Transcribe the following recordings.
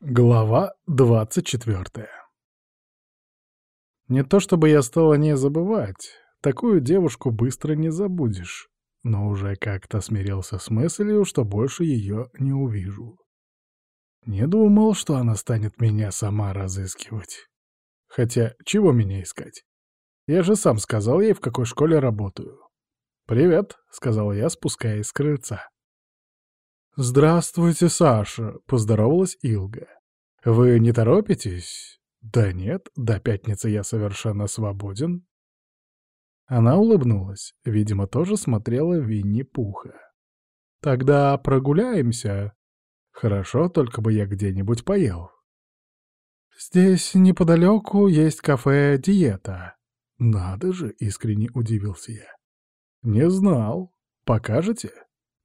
Глава двадцать четвертая Не то чтобы я стал о ней забывать, такую девушку быстро не забудешь, но уже как-то смирился с мыслью, что больше ее не увижу. Не думал, что она станет меня сама разыскивать. Хотя, чего меня искать? Я же сам сказал ей, в какой школе работаю. «Привет», — сказал я, спускаясь с крыльца. «Здравствуйте, Саша», — поздоровалась Илга. «Вы не торопитесь?» «Да нет, до пятницы я совершенно свободен». Она улыбнулась, видимо, тоже смотрела Винни-Пуха. «Тогда прогуляемся?» «Хорошо, только бы я где-нибудь поел». «Здесь неподалеку есть кафе «Диета». «Надо же!» — искренне удивился я. «Не знал. Покажете?»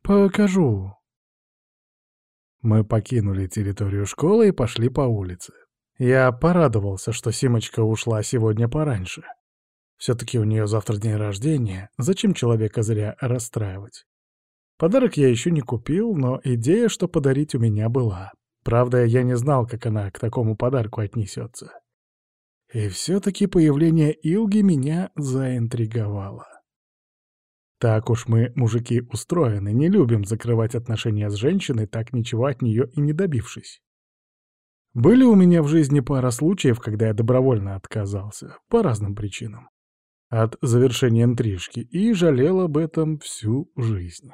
«Покажу», мы покинули территорию школы и пошли по улице. Я порадовался, что Симочка ушла сегодня пораньше. Все-таки у нее завтра день рождения, зачем человека зря расстраивать? Подарок я еще не купил, но идея, что подарить у меня была. Правда, я не знал, как она к такому подарку отнесется. И все-таки появление Илги меня заинтриговало. Так уж мы, мужики, устроены, не любим закрывать отношения с женщиной, так ничего от нее и не добившись. Были у меня в жизни пара случаев, когда я добровольно отказался, по разным причинам, от завершения интрижки, и жалел об этом всю жизнь.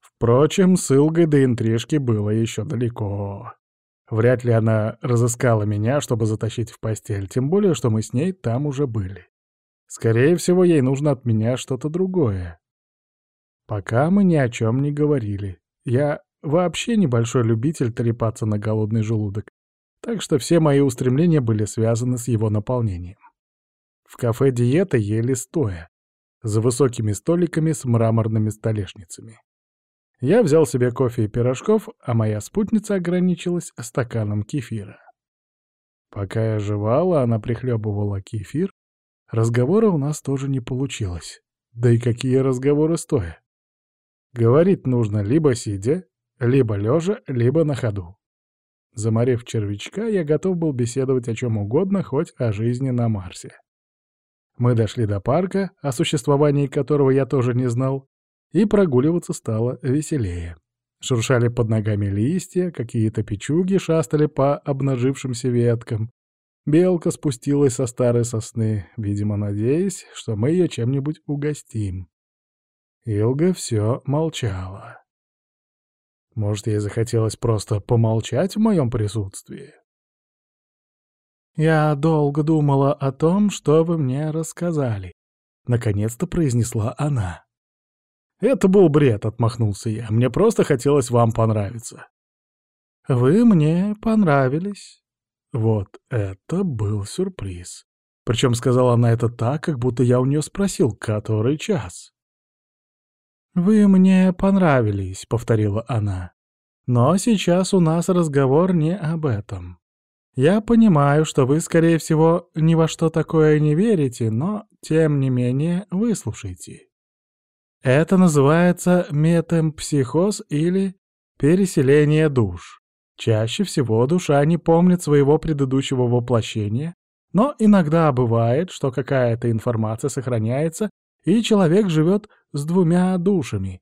Впрочем, с Илгой до интрижки было еще далеко. Вряд ли она разыскала меня, чтобы затащить в постель, тем более, что мы с ней там уже были. Скорее всего, ей нужно от меня что-то другое. Пока мы ни о чем не говорили. Я вообще небольшой любитель трепаться на голодный желудок, так что все мои устремления были связаны с его наполнением. В кафе диета ели стоя, за высокими столиками с мраморными столешницами. Я взял себе кофе и пирожков, а моя спутница ограничилась стаканом кефира. Пока я жевала, она прихлебывала кефир, Разговора у нас тоже не получилось. Да и какие разговоры стоя? Говорить нужно либо сидя, либо лежа, либо на ходу. Заморев червячка, я готов был беседовать о чем угодно, хоть о жизни на Марсе. Мы дошли до парка, о существовании которого я тоже не знал, и прогуливаться стало веселее. Шуршали под ногами листья, какие-то печуги шастали по обнажившимся веткам, Белка спустилась со старой сосны, видимо, надеясь, что мы ее чем-нибудь угостим. Илга все молчала. Может, ей захотелось просто помолчать в моем присутствии? «Я долго думала о том, что вы мне рассказали», — наконец-то произнесла она. «Это был бред», — отмахнулся я. «Мне просто хотелось вам понравиться». «Вы мне понравились», вот это был сюрприз. Причем сказала она это так, как будто я у нее спросил, который час. «Вы мне понравились», — повторила она. «Но сейчас у нас разговор не об этом. Я понимаю, что вы, скорее всего, ни во что такое не верите, но, тем не менее, выслушайте. Это называется метемпсихоз или переселение душ. Чаще всего душа не помнит своего предыдущего воплощения, но иногда бывает, что какая-то информация сохраняется, и человек живет с двумя душами.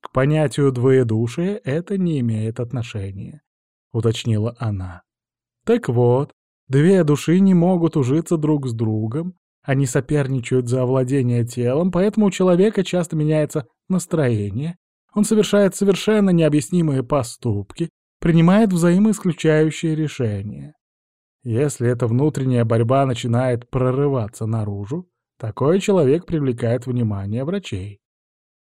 К понятию двоедушия это не имеет отношения, уточнила она. Так вот, две души не могут ужиться друг с другом, они соперничают за овладение телом, поэтому у человека часто меняется настроение, он совершает совершенно необъяснимые поступки, принимает взаимоисключающие решения. Если эта внутренняя борьба начинает прорываться наружу, такой человек привлекает внимание врачей.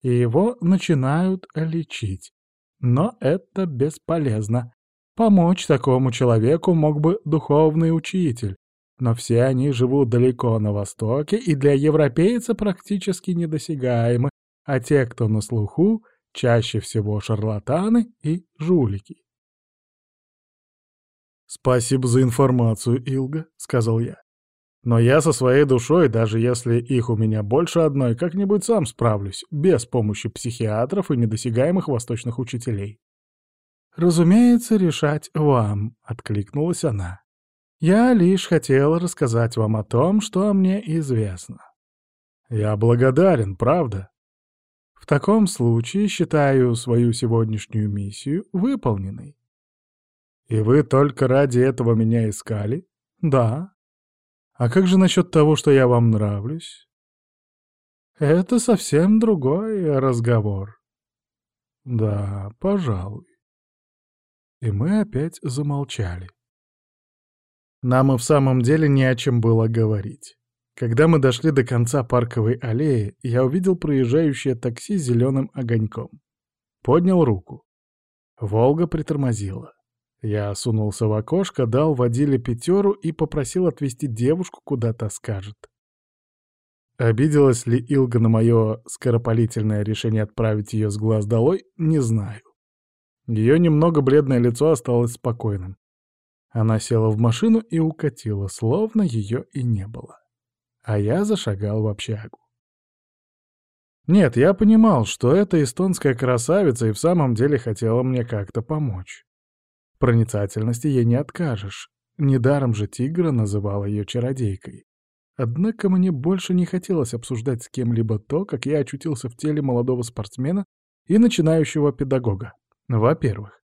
И его начинают лечить. Но это бесполезно. Помочь такому человеку мог бы духовный учитель, но все они живут далеко на востоке и для европейца практически недосягаемы, а те, кто на слуху, чаще всего шарлатаны и жулики. «Спасибо за информацию, Илга», — сказал я. «Но я со своей душой, даже если их у меня больше одной, как-нибудь сам справлюсь, без помощи психиатров и недосягаемых восточных учителей». «Разумеется, решать вам», — откликнулась она. «Я лишь хотела рассказать вам о том, что мне известно». «Я благодарен, правда?» «В таком случае считаю свою сегодняшнюю миссию выполненной». «И вы только ради этого меня искали?» «Да». «А как же насчет того, что я вам нравлюсь?» «Это совсем другой разговор». «Да, пожалуй». И мы опять замолчали. Нам и в самом деле не о чем было говорить. Когда мы дошли до конца парковой аллеи, я увидел проезжающее такси зеленым огоньком. Поднял руку. «Волга» притормозила. Я сунулся в окошко, дал водиле пятеру и попросил отвезти девушку, куда то скажет. Обиделась ли Илга на мое скоропалительное решение отправить ее с глаз долой, не знаю. Ее немного бледное лицо осталось спокойным. Она села в машину и укатила, словно ее и не было. А я зашагал в общагу. Нет, я понимал, что эта эстонская красавица и в самом деле хотела мне как-то помочь. Проницательности ей не откажешь. Недаром же Тигра называла ее чародейкой. Однако мне больше не хотелось обсуждать с кем-либо то, как я очутился в теле молодого спортсмена и начинающего педагога. Во-первых,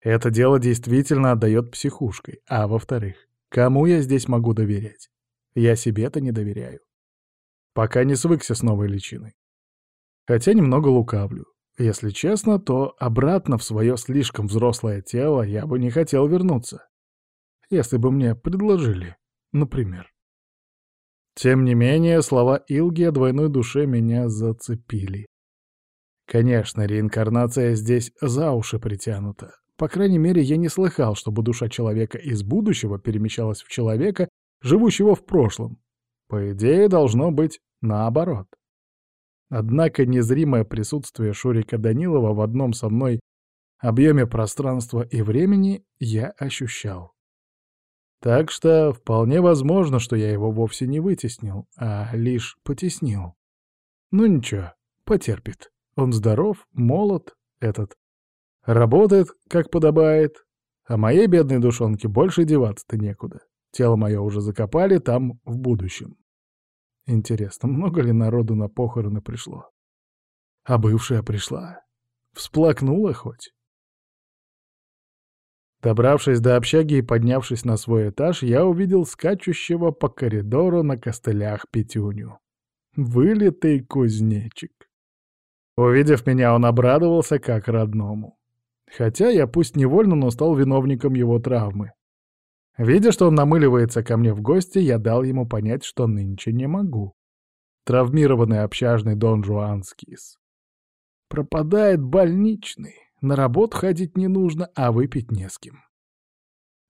это дело действительно отдает психушкой, а во-вторых, кому я здесь могу доверять? Я себе-то не доверяю. Пока не свыкся с новой личиной. Хотя немного лукавлю. Если честно, то обратно в свое слишком взрослое тело я бы не хотел вернуться. Если бы мне предложили, например. Тем не менее, слова Илги о двойной душе меня зацепили. Конечно, реинкарнация здесь за уши притянута. По крайней мере, я не слыхал, чтобы душа человека из будущего перемещалась в человека, живущего в прошлом. По идее, должно быть наоборот. Однако незримое присутствие Шурика Данилова в одном со мной объеме пространства и времени я ощущал. Так что вполне возможно, что я его вовсе не вытеснил, а лишь потеснил. Ну ничего, потерпит. Он здоров, молод, этот. Работает, как подобает. А моей бедной душонке больше деваться-то некуда. Тело мое уже закопали там в будущем. Интересно, много ли народу на похороны пришло? А бывшая пришла. Всплакнула хоть? Добравшись до общаги и поднявшись на свой этаж, я увидел скачущего по коридору на костылях Петюню. Вылитый кузнечик. Увидев меня, он обрадовался как родному. Хотя я пусть невольно, но стал виновником его травмы. Видя, что он намыливается ко мне в гости, я дал ему понять, что нынче не могу. Травмированный общажный Дон Жуан скис. Пропадает больничный. На работу ходить не нужно, а выпить не с кем.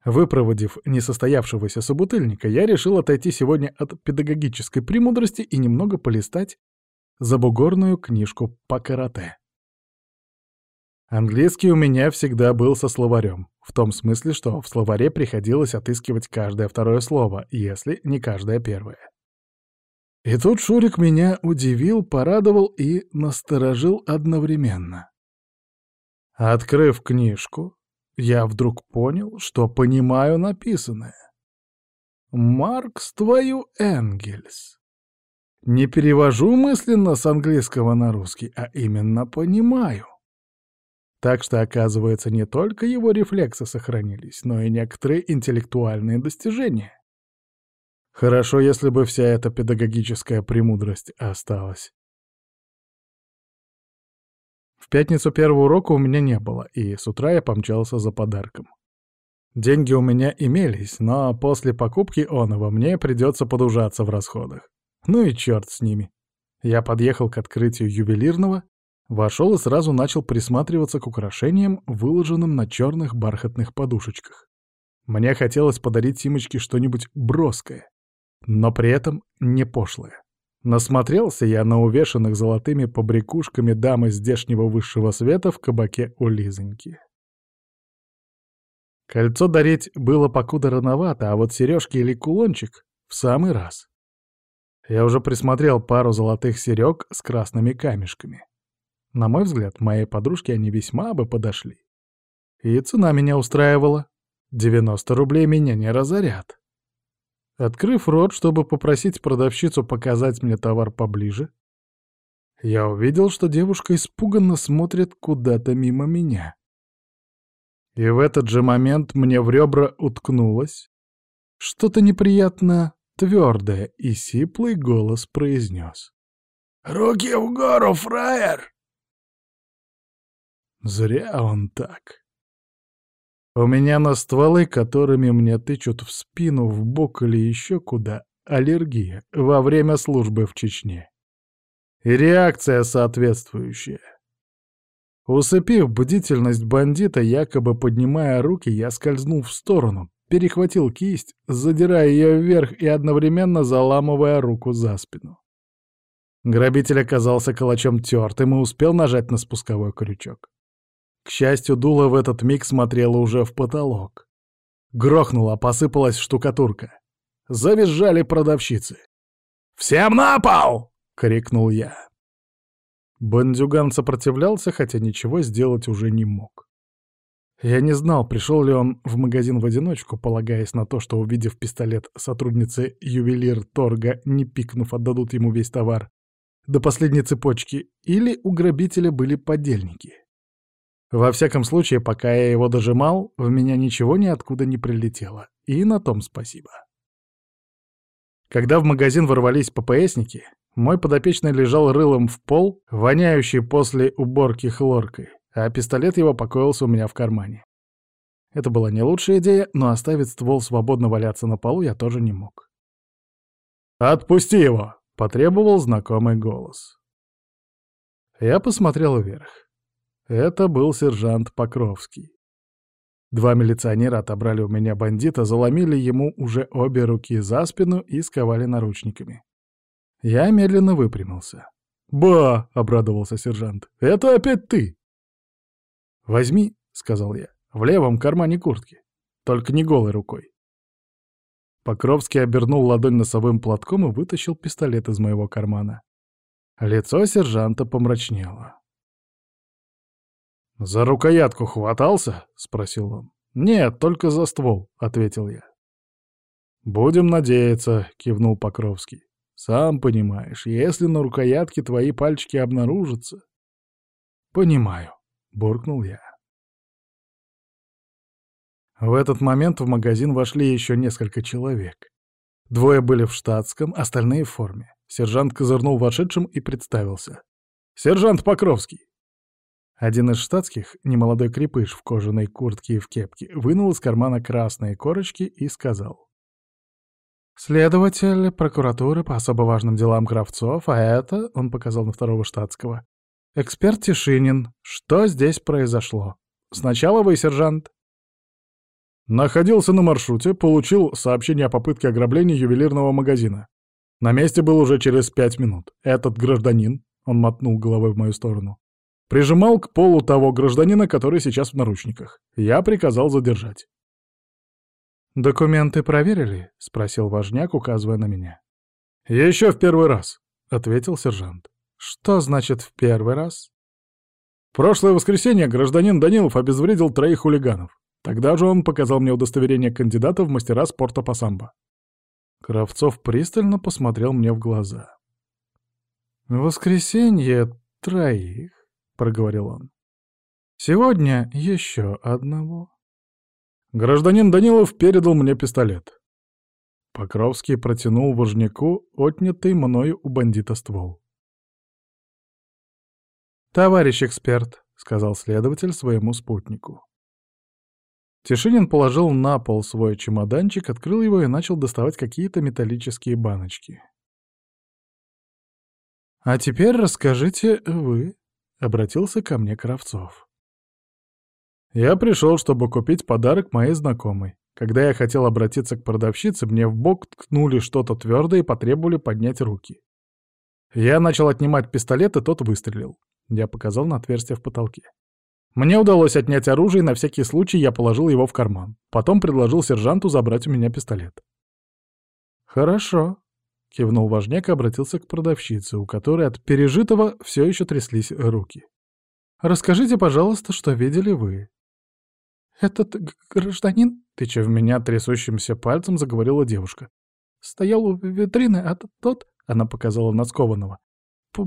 Выпроводив несостоявшегося собутыльника, я решил отойти сегодня от педагогической премудрости и немного полистать забугорную книжку по карате. Английский у меня всегда был со словарем, в том смысле, что в словаре приходилось отыскивать каждое второе слово, если не каждое первое. И тут Шурик меня удивил, порадовал и насторожил одновременно. Открыв книжку, я вдруг понял, что понимаю написанное. «Маркс твою Энгельс». Не перевожу мысленно с английского на русский, а именно понимаю. Так что, оказывается, не только его рефлексы сохранились, но и некоторые интеллектуальные достижения. Хорошо, если бы вся эта педагогическая премудрость осталась. В пятницу первого урока у меня не было, и с утра я помчался за подарком. Деньги у меня имелись, но после покупки оного мне придется подужаться в расходах. Ну и черт с ними. Я подъехал к открытию ювелирного, Вошел и сразу начал присматриваться к украшениям, выложенным на черных бархатных подушечках. Мне хотелось подарить Симочке что-нибудь броское, но при этом не пошлое. Насмотрелся я на увешанных золотыми побрякушками дамы здешнего высшего света в кабаке у Лизоньки. Кольцо дарить было покуда рановато, а вот сережки или кулончик — в самый раз. Я уже присмотрел пару золотых серег с красными камешками. На мой взгляд, моей подружке они весьма бы подошли. И цена меня устраивала. 90 рублей меня не разорят. Открыв рот, чтобы попросить продавщицу показать мне товар поближе, я увидел, что девушка испуганно смотрит куда-то мимо меня. И в этот же момент мне в ребра уткнулось что-то неприятно твердое, и сиплый голос произнес. «Руки в гору, фраер!» Зря он так. У меня на стволы, которыми мне тычут в спину, в бок или еще куда, аллергия во время службы в Чечне. И реакция соответствующая. Усыпив бдительность бандита, якобы поднимая руки, я скользнул в сторону, перехватил кисть, задирая ее вверх и одновременно заламывая руку за спину. Грабитель оказался калачом тертым и успел нажать на спусковой крючок. К счастью, дуло в этот миг смотрело уже в потолок. Грохнула, посыпалась штукатурка. Завизжали продавщицы. «Всем на пол!» — крикнул я. Бандюган сопротивлялся, хотя ничего сделать уже не мог. Я не знал, пришел ли он в магазин в одиночку, полагаясь на то, что, увидев пистолет, сотрудницы ювелир торга, не пикнув, отдадут ему весь товар до последней цепочки, или у грабителя были подельники. Во всяком случае, пока я его дожимал, в меня ничего ниоткуда не прилетело. И на том спасибо. Когда в магазин ворвались ППСники, мой подопечный лежал рылом в пол, воняющий после уборки хлоркой, а пистолет его покоился у меня в кармане. Это была не лучшая идея, но оставить ствол свободно валяться на полу я тоже не мог. «Отпусти его!» — потребовал знакомый голос. Я посмотрел вверх. Это был сержант Покровский. Два милиционера отобрали у меня бандита, заломили ему уже обе руки за спину и сковали наручниками. Я медленно выпрямился. «Ба!» — обрадовался сержант. «Это опять ты!» «Возьми», — сказал я, — «в левом кармане куртки. Только не голой рукой». Покровский обернул ладонь носовым платком и вытащил пистолет из моего кармана. Лицо сержанта помрачнело. «За рукоятку хватался?» — спросил он. «Нет, только за ствол», — ответил я. «Будем надеяться», — кивнул Покровский. «Сам понимаешь, если на рукоятке твои пальчики обнаружатся...» «Понимаю», — буркнул я. В этот момент в магазин вошли еще несколько человек. Двое были в штатском, остальные в форме. Сержант козырнул вошедшим и представился. «Сержант Покровский!» Один из штатских, немолодой крепыш в кожаной куртке и в кепке, вынул из кармана красные корочки и сказал. «Следователь прокуратуры по особо важным делам Кравцов, а это, — он показал на второго штатского, — эксперт Тишинин. Что здесь произошло? Сначала вы, сержант». Находился на маршруте, получил сообщение о попытке ограбления ювелирного магазина. На месте был уже через пять минут. Этот гражданин, он мотнул головой в мою сторону, Прижимал к полу того гражданина, который сейчас в наручниках. Я приказал задержать. «Документы проверили?» — спросил важняк, указывая на меня. «Еще в первый раз», — ответил сержант. «Что значит «в первый раз»?» прошлое воскресенье гражданин Данилов обезвредил троих хулиганов. Тогда же он показал мне удостоверение кандидата в мастера спорта по самбо. Кравцов пристально посмотрел мне в глаза. «Воскресенье троих? Проговорил он. «Сегодня еще одного». Гражданин Данилов передал мне пистолет. Покровский протянул вожняку отнятый мною у бандита ствол. «Товарищ эксперт», — сказал следователь своему спутнику. Тишинин положил на пол свой чемоданчик, открыл его и начал доставать какие-то металлические баночки. «А теперь расскажите вы», — обратился ко мне Кравцов. Я пришел, чтобы купить подарок моей знакомой. Когда я хотел обратиться к продавщице, мне в бок ткнули что-то твердое и потребовали поднять руки. Я начал отнимать пистолет, и тот выстрелил. Я показал на отверстие в потолке. Мне удалось отнять оружие, и на всякий случай я положил его в карман. Потом предложил сержанту забрать у меня пистолет. «Хорошо», — кивнул важняк и обратился к продавщице, у которой от пережитого все еще тряслись руки. «Расскажите, пожалуйста, что видели вы?» «Этот гражданин?» — тыча в меня трясущимся пальцем, заговорила девушка. «Стоял у витрины, а тот...» — она показала на скованного.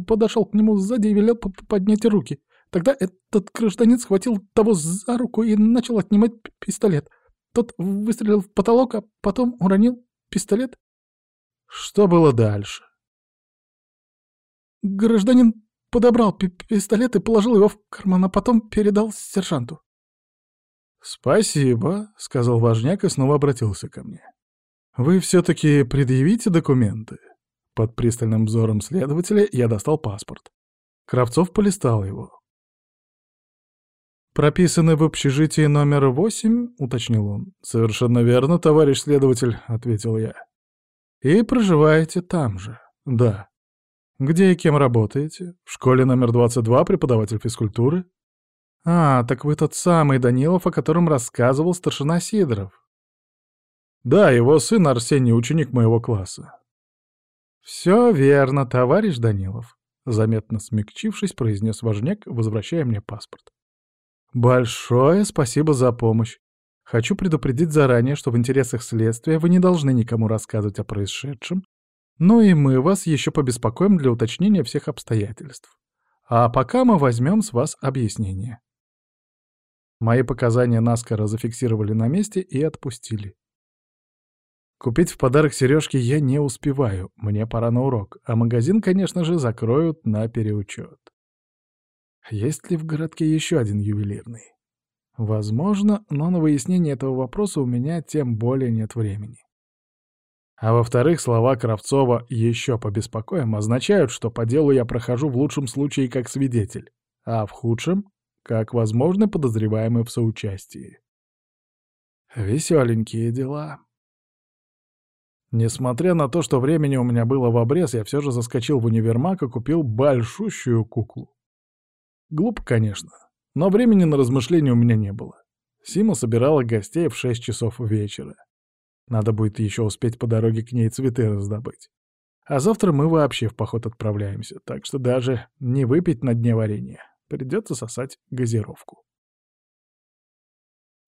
Подошел к нему сзади и велел поднять руки. Тогда этот гражданин схватил того за руку и начал отнимать пистолет. Тот выстрелил в потолок, а потом уронил пистолет. Что было дальше? Гражданин подобрал пистолет и положил его в карман, а потом передал сержанту. «Спасибо», — сказал важняк и снова обратился ко мне. «Вы все-таки предъявите документы?» Под пристальным взором следователя я достал паспорт. Кравцов полистал его. «Прописаны в общежитии номер восемь?» — уточнил он. «Совершенно верно, товарищ следователь», — ответил я. «И проживаете там же?» «Да». «Где и кем работаете?» «В школе номер 22, преподаватель физкультуры». «А, так вы тот самый Данилов, о котором рассказывал старшина Сидоров». «Да, его сын Арсений, ученик моего класса». «Все верно, товарищ Данилов», — заметно смягчившись, произнес важняк, возвращая мне паспорт. «Большое спасибо за помощь. Хочу предупредить заранее, что в интересах следствия вы не должны никому рассказывать о происшедшем, но и мы вас еще побеспокоим для уточнения всех обстоятельств. А пока мы возьмем с вас объяснение». Мои показания наскоро зафиксировали на месте и отпустили. Купить в подарок сережки я не успеваю, мне пора на урок, а магазин, конечно же, закроют на переучет. Есть ли в городке еще один ювелирный? Возможно, но на выяснение этого вопроса у меня тем более нет времени. А во-вторых, слова Кравцова «еще побеспокоим» означают, что по делу я прохожу в лучшем случае как свидетель, а в худшем — как возможный подозреваемый в соучастии. Веселенькие дела. Несмотря на то, что времени у меня было в обрез, я все же заскочил в универмаг и купил большущую куклу. Глупо, конечно, но времени на размышления у меня не было. Сима собирала гостей в 6 часов вечера. Надо будет еще успеть по дороге к ней цветы раздобыть. А завтра мы вообще в поход отправляемся, так что даже не выпить на дне варенья. Придется сосать газировку.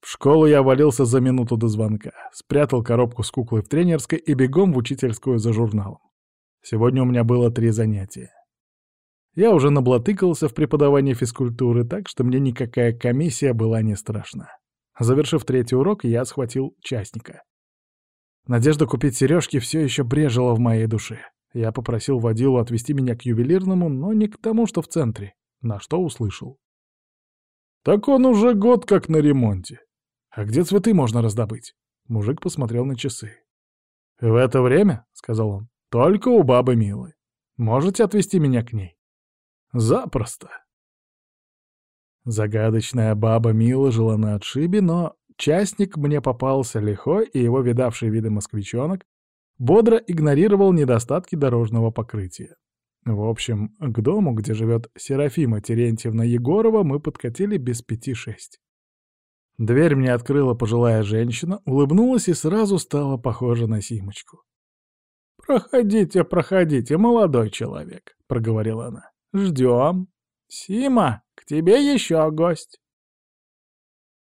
В школу я валился за минуту до звонка, спрятал коробку с куклой в тренерской и бегом в учительскую за журналом. Сегодня у меня было три занятия. Я уже наблатыкался в преподавании физкультуры, так что мне никакая комиссия была не страшна. Завершив третий урок, я схватил частника. Надежда купить сережки все еще брежила в моей душе. Я попросил водилу отвезти меня к ювелирному, но не к тому, что в центре, на что услышал. «Так он уже год как на ремонте. «А где цветы можно раздобыть?» Мужик посмотрел на часы. «В это время, — сказал он, — только у бабы Милы. Можете отвезти меня к ней?» «Запросто». Загадочная баба Мила жила на отшибе, но частник мне попался лихой, и его видавший виды москвичонок бодро игнорировал недостатки дорожного покрытия. В общем, к дому, где живет Серафима Терентьевна Егорова, мы подкатили без пяти шесть. Дверь мне открыла пожилая женщина, улыбнулась и сразу стала похожа на Симочку. «Проходите, проходите, молодой человек», — проговорила она. «Ждем. Сима, к тебе еще гость».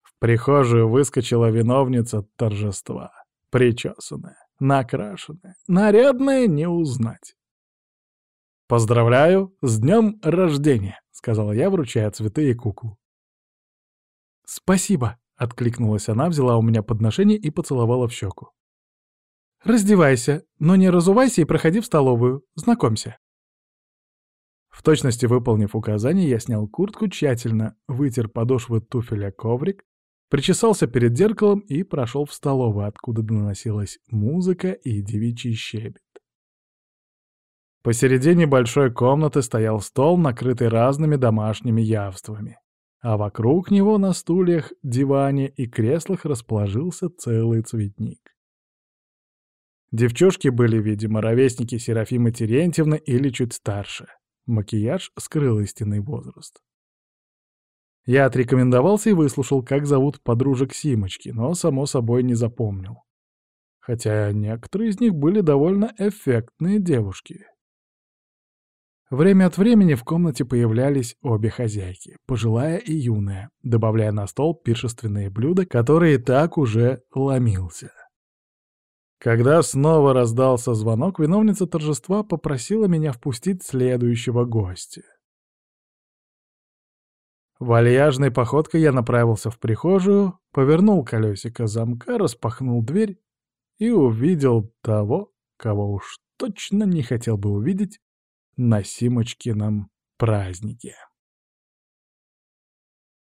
В прихожую выскочила виновница торжества, причесанная, накрашенная, нарядная не узнать. «Поздравляю с днем рождения», — сказала я, вручая цветы и куклу. «Спасибо», — откликнулась она, взяла у меня подношение и поцеловала в щеку. «Раздевайся, но не разувайся и проходи в столовую. Знакомься». В точности выполнив указание, я снял куртку тщательно, вытер подошвы туфеля коврик, причесался перед зеркалом и прошел в столовую, откуда доносилась музыка и девичий щебет. Посередине большой комнаты стоял стол, накрытый разными домашними явствами а вокруг него на стульях, диване и креслах расположился целый цветник. Девчушки были, видимо, ровесники Серафимы Терентьевны или чуть старше. Макияж скрыл истинный возраст. Я отрекомендовался и выслушал, как зовут подружек Симочки, но, само собой, не запомнил. Хотя некоторые из них были довольно эффектные девушки. Время от времени в комнате появлялись обе хозяйки, пожилая и юная, добавляя на стол пиршественные блюда, которые так уже ломился. Когда снова раздался звонок, виновница торжества попросила меня впустить следующего гостя. Вальяжной походкой я направился в прихожую, повернул колесико замка, распахнул дверь и увидел того, кого уж точно не хотел бы увидеть на Симочкином празднике.